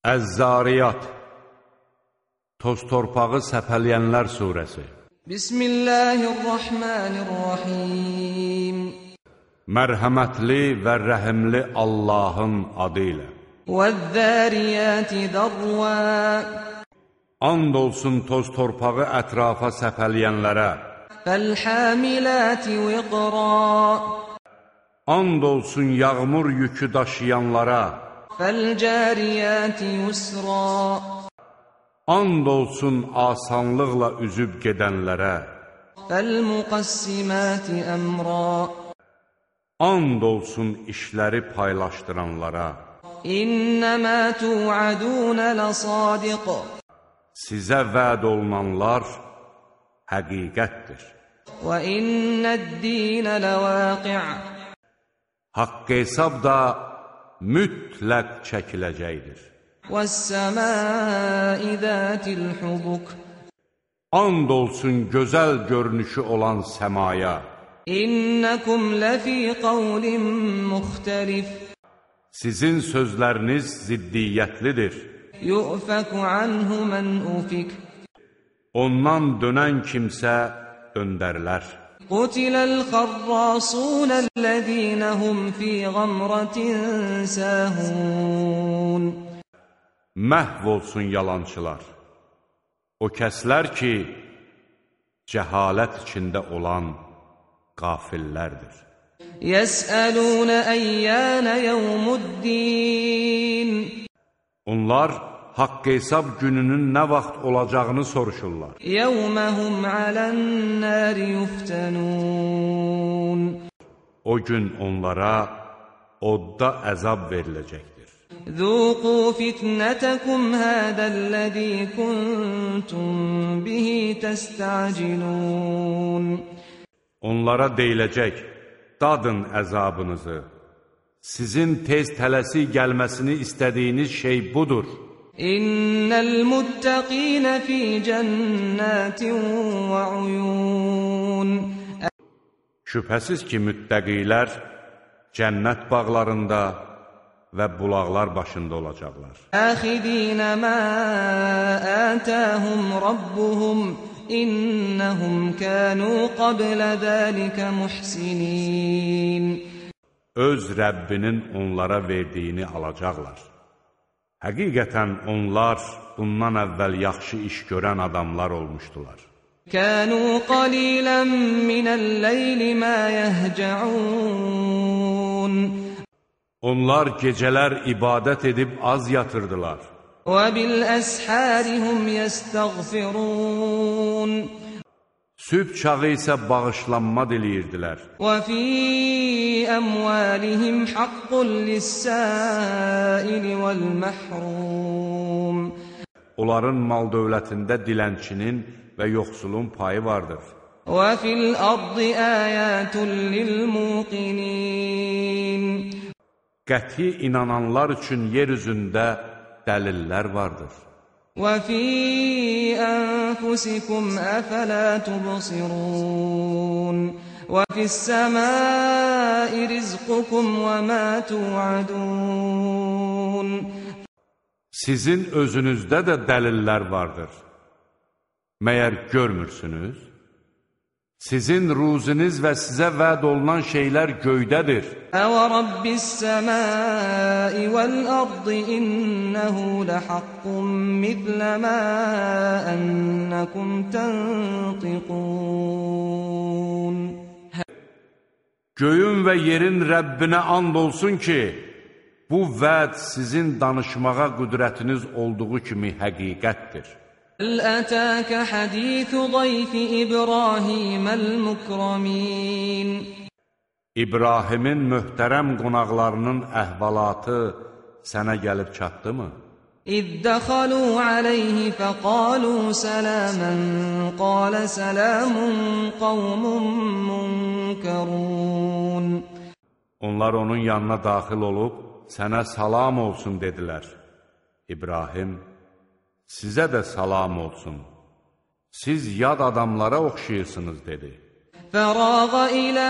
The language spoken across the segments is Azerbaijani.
Əz-Zariyat Toz torpağı səpələyənlər surəsi. Bismillahirrahmanirrahim. Mərhəmətli və rəhimli Allahın adı ilə. Vəzzəriyəti darva And olsun toz torpağı ətrafa səpələyənlərə. Fəlhəmiləti viqra. And olsun yağmur yükü daşıyanlara. فَالْجَارِيَاتِ يُسْرًا And olsun asanlıqla üzüb gedənlərə فَالْمُقَسِّمَاتِ أَمْرًا And olsun işləri paylaşdıranlara إِنَّمَا تُوعَدُونَ لَصَادِقٌ Sizə vəd olunanlar həqiqətdir. وَإِنَّ الدِّينَ لَوَاقِعٌ Haqq hesab da mütləq çəkiləcəkdir. And olsun gözəl görünüşü olan səmaya. İnnakum lafi qawlin muxtalif. Sizin sözləriniz ziddiyyətlidir. Yufaku anhu man ufik. Ondan dönən kimsə döndərlər. قُتِلَ الْخَرَّاصُونَ الَّذِينَ هُمْ فِي غَمْرَةٍ سَاهُونَ Məhv olsun yalançılar. O kəslər ki, cəhalət içində olan qafillərdir. يَسْأَلُونَ أَيَّانَ يَوْمُ الدِّينِ Onlar haqq hesab gününün nə vaxt olacağını soruşurlar. Yevməhum alən-nar yuftanun. O gün onlara odda əzab veriləcəkdir. Zuqu fitnatakum hadallazi kuntum bihi tasta'cilun. Onlara deyiləcək: Dadın əzabınızı. Sizin tez tələsi gəlməsini istədiyiniz şey budur. إِنَّ الْمُتَّقِينَ فِي جَنَّاتٍ وَعُيُونَ Şübhəsiz ki, müttəqilər cənnət bağlarında və bulaqlar başında olacaqlar. آخذين ما آتاهم ربهم إنهم كانوا قبل ذلك محسنين Öz Rəbbinin onlara verdiyini alacaqlar. Həqiqətən onlar bundan əvvəl yaxşı iş görən adamlar olmuşdular. Kənu qalilən minəl-leyli mə yəhcəun Onlar gecələr ibadət edib az yatırdılar. Və bil-əshərihum yəstəğfirun Sübh çağı isə bağışlanma diləyirdilər. Və fi əmvalihim haqqun lis-sa'ili vel-mahrum. Onların mal-dövlətində dilənçinin və yoxsulun payı vardır. Və fil-ardı ayatun lil-muqinin. Qəti inananlar üçün yer üzündə dəlillər vardır. وفي أنفسكم أفلا تبصرون وفي السماء رزقكم وما توعدون Sizin özünüzdə də dəlillər vardır. Məyər görmürsünüz? Sizin ruziniz və sizə vəd olunan şeylər göydədir. Əvə Rabbis səmai vəl-ərdi innəhu ləhəqqun mithlə mə ənəkum təntiqun. Göyün və yerin Rəbbinə and olsun ki, bu vəd sizin danışmağa qüdrətiniz olduğu kimi həqiqətdir. هل أتاك حديث ضيف إبراهيم المكرمين İbrahimin möhtərəm qonaqlarının əhvalatı sənə gəlib çatdımı? إذ دخلوا عليه فقالوا سلاما قال سلام قوم منكرون Onlar onun yanına daxil olub, sənə salam olsun dedilər. İbrahim, sizə də salam olsun. Siz yad adamlara oxşayırsınız, dedi. فراغ إلى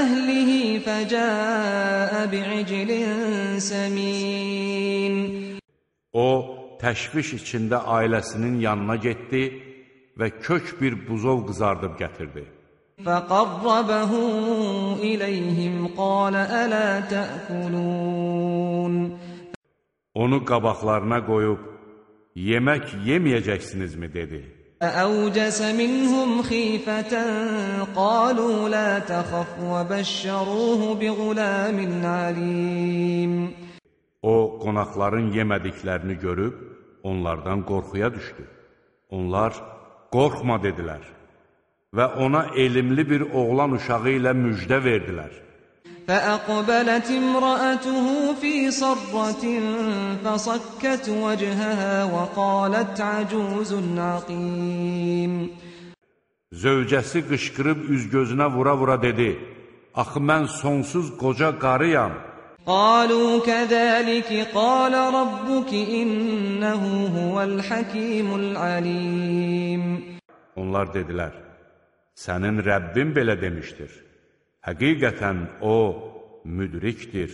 أهله فجاء بعجل سمين O, təşviş içində ailəsinin yanına getdi və kök bir buzov qızardıb gətirdi. فقربه إليهم قال ألا تأكلون Onu qabaqlarına qoyub, yemək yeməyəcəksinizmi, dedi. فأوجس منهم خيفة قالوا لا تخف وبشروه بغلام عليم O, qonaqların yemədiklərini görüb, onlardan qorxuya düşdü. Onlar, qorxma, dedilər və ona elmli bir oğlan uşağı ilə müjdə verdilər. فأقبلت امرأته في صرة فصكت وجهها وقالت عجوز عقيم Zövcəsi qışqırıb üz-gözünə vura-vura dedi, Axı mən sonsuz qoca qarıyam. قالوا كذلك قال ربك إنه هو الحكيم العليم Onlar dedilər, sənin Rəbbin belə demişdir. Həqiqətən o müdrikdir,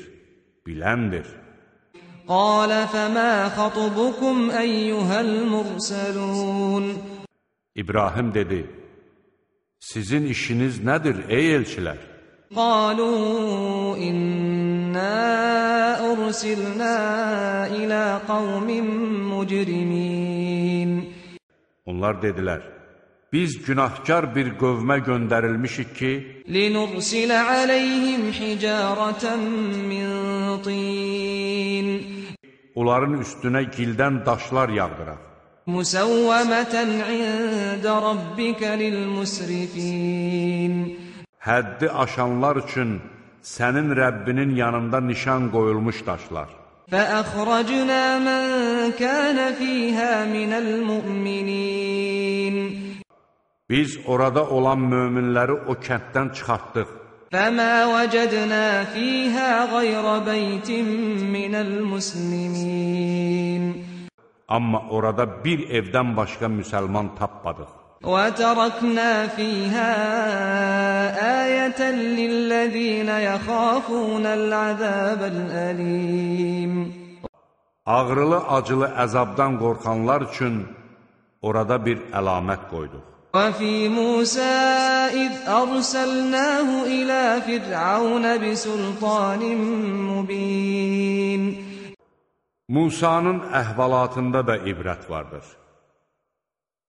biləndir. Qalə fəmə xatubukum əyyuhəl mursəlun İbrahim dedi, sizin işiniz nədir, ey elçilər? Qalu inna ursilna ilə qavmin mücrimin Onlar dedilər, biz günahkar bir qövmə göndərilmişik ki, لنرسل عليهم حجارة من طين onların üstünə gildən daşlar yağdıraq. مسومة عند ربك للمسرفين Həddi aşanlar üçün sənin Rəbbinin yanında nişan qoyulmuş daşlar. فأخرجنا من كان فيها من المؤمنين Biz orada olan möminləri o kənddən çıxartdıq. فما وجدنا فيها غير بيت من المسلمين Amma orada bir evdən başqa müsəlman tapmadıq. وتركنا فيها آية للذين يخافون العذاب الأليم Ağrılı-acılı əzabdan qorxanlar üçün orada bir əlamət qoyduq. وفي موسى إذ أرسلناه إلى فرعون بسلطان مبين Musanın əhvalatında da ibrət vardır.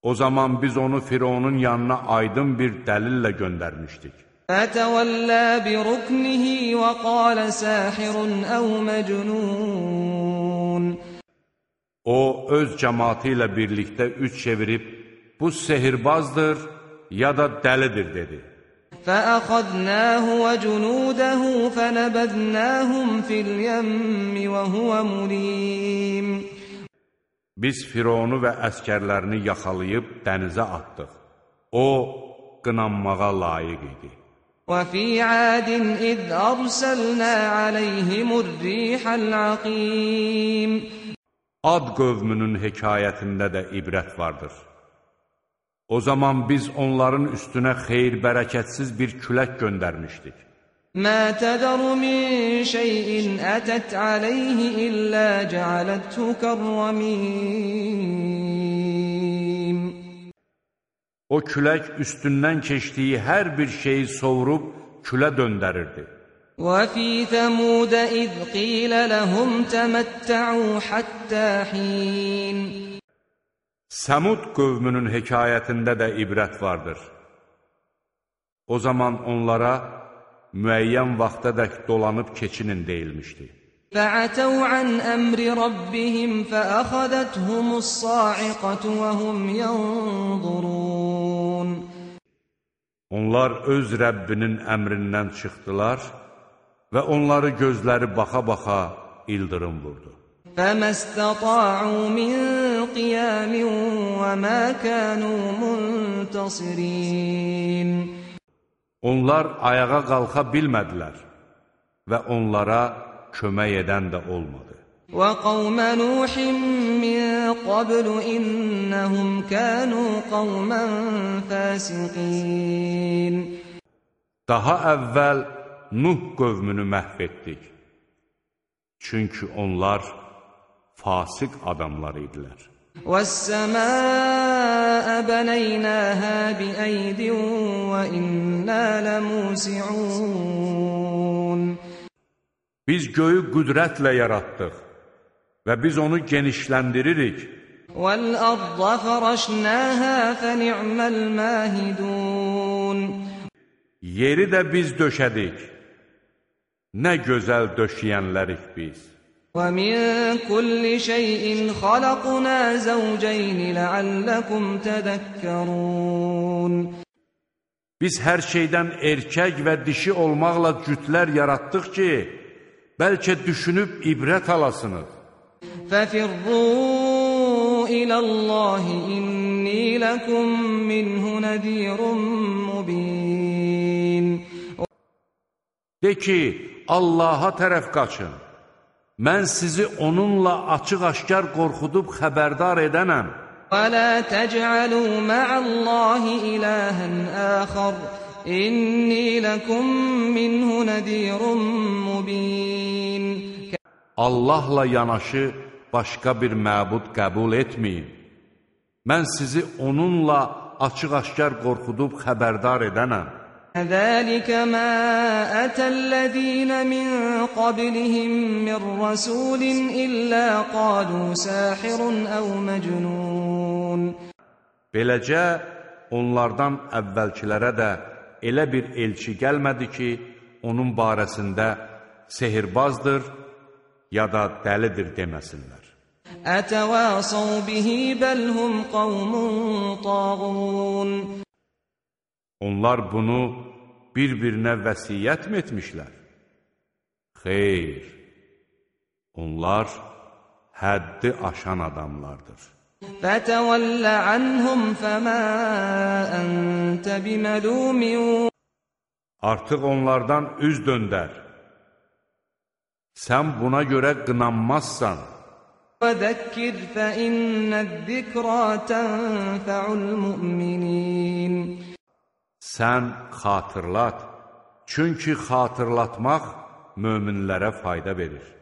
O zaman biz onu Fironun yanına aydın bir dəlillə göndərmişdik. فتولى بركنه وقال ساحر أو مجنون O, öz cəmatı ilə birlikdə üç çevirib, bu sehirbazdır ya da dəlidir, dedi. فأخذناه وجنوده فنبذناهم في اليم وهو مليم Biz Fironu və əskərlərini yaxalayıb dənizə atdıq. O, qınanmağa layiq idi. وفي عاد إذ أرسلنا عليهم الريح العقيم Ad qövmünün hekayətində də ibrət vardır. O zaman biz onların üstünə xeyir-bərəkətsiz bir külək göndərmişdik. ما تذر من شيء أتت عليه إلا جعلته كالرميم O külək üstündən keçdiyi hər bir şeyi sovurub külə döndərirdi. وفي ثمود إذ قيل لهم تمتعوا حتى حين Səmud qövmünün hekayətində də ibrət vardır. O zaman onlara müəyyən vaxtadək dolanıb keçinin deyilmişdi. فعتوا عن أمر ربهم فأخذتهم الصاعقة وهم ينظرون Onlar öz Rəbbinin əmrindən çıxdılar və onları gözləri baxa-baxa ildırım vurdu. فما استطاعوا من قيام وما كانوا منتصرين Onlar ayağa qalxa bilmədilər və onlara kömək edən də olmadı. وقوم نوح من قبل إنهم كانوا قوما فاسقين Daha əvvəl Nuh qövmünü məhv etdik. Çünki onlar fasiq adamlar idilər. وَالسَّمَاءَ بَنَيْنَاهَا بِأَيْدٍ وَإِنَّا لَمُوسِعُونَ Biz göyü qüdrətlə yaratdıq və biz onu genişləndiririk. وَالْأَرْضَ فَرَشْنَاهَا فَنِعْمَ الْمَاهِدُونَ Yeri də biz döşədik. Nə gözəl döşəyənlərik biz. وَمِن كُلِّ شَيْءٍ خَلَقْنَا زَوْجَيْنِ لَعَلَّكُمْ تَذَكَّرُونَ Biz hər şeydən erkək və dişi olmaqla cütlər yaratdıq ki, bəlkə düşünüb ibrət alasınız. فَفِرُّوا إِلَى اللَّهِ إِنِّي لَكُمْ مِنْهُ نَذِيرٌ مُبِينٌ De ki, Allaha tərəf qaçın. Mən sizi onunla açıq-aşkar qorxudub xəbərdar edənəm. وَلَا تَجْعَلُوا مَعَ اللَّهِ إِلَٰهًا آخَرَ إِنِّي لَكُمْ مِنْهُ نَذِيرٌ مُبِينٌ Allahla yanaşı başqa bir məbud qəbul etməyin. Mən sizi onunla açıq-aşkar qorxudub xəbərdar edənəm. ذلك ما أتى الذين من قبلهم من رسول إلا قالوا ساحر أو مجنون Beləcə, onlardan əvvəlkilərə də elə bir elçi gəlmədi ki, onun barəsində sehirbazdır ya da dəlidir deməsinlər. به بل هم قوم طاغون Onlar bunu bir-birinə vəsiyyətmi etmişlər? Xeyr, onlar həddi aşan adamlardır. فتول عنهم فما أنت بملوم Artıq onlardan üz döndər. Sən buna görə qınanmazsan. وذكر فإن الذكرى تنفع المؤمنين Sən xatırlat, çünki xatırlatmaq möminlərə fayda verir.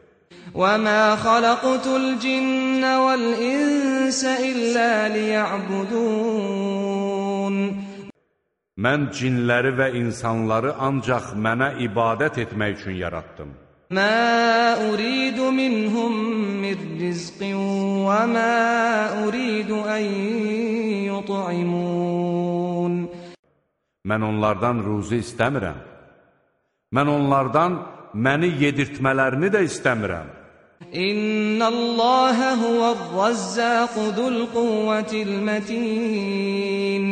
وما خلقت الجن والإنس إلا ليعبدون Mən cinləri və insanları ancaq mənə ibadət etmək üçün yaratdım. ما أريد منهم من رزق وما أريد أن يطعمون Mən onlardan ruzi istəmirəm. Mən onlardan məni yedirtmələrini də istəmirəm. İnnallaha huvar-razzaqul quvvatil matin.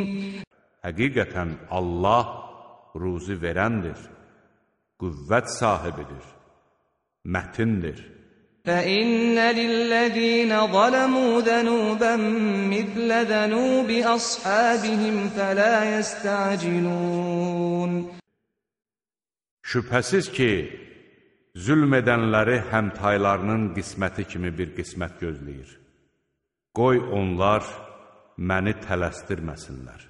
Həqiqətən Allah ruzi verəndir. Qüvvət sahibidir. Mətindir. فإن للذين ظلموا ذنوبا مثل ذنوب أصحابهم فلا يستعجلون Şübhəsiz ki, zülm edənləri həmtaylarının qisməti kimi bir qismət gözləyir. Qoy onlar məni tələsdirməsinlər.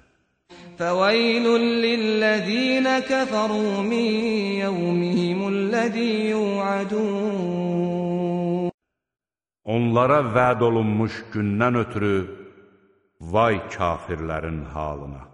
فويل للذين كفروا من يومهم الذي يوعدون Onlara vəd olunmuş gündən ötürü vay kafirlərin halına.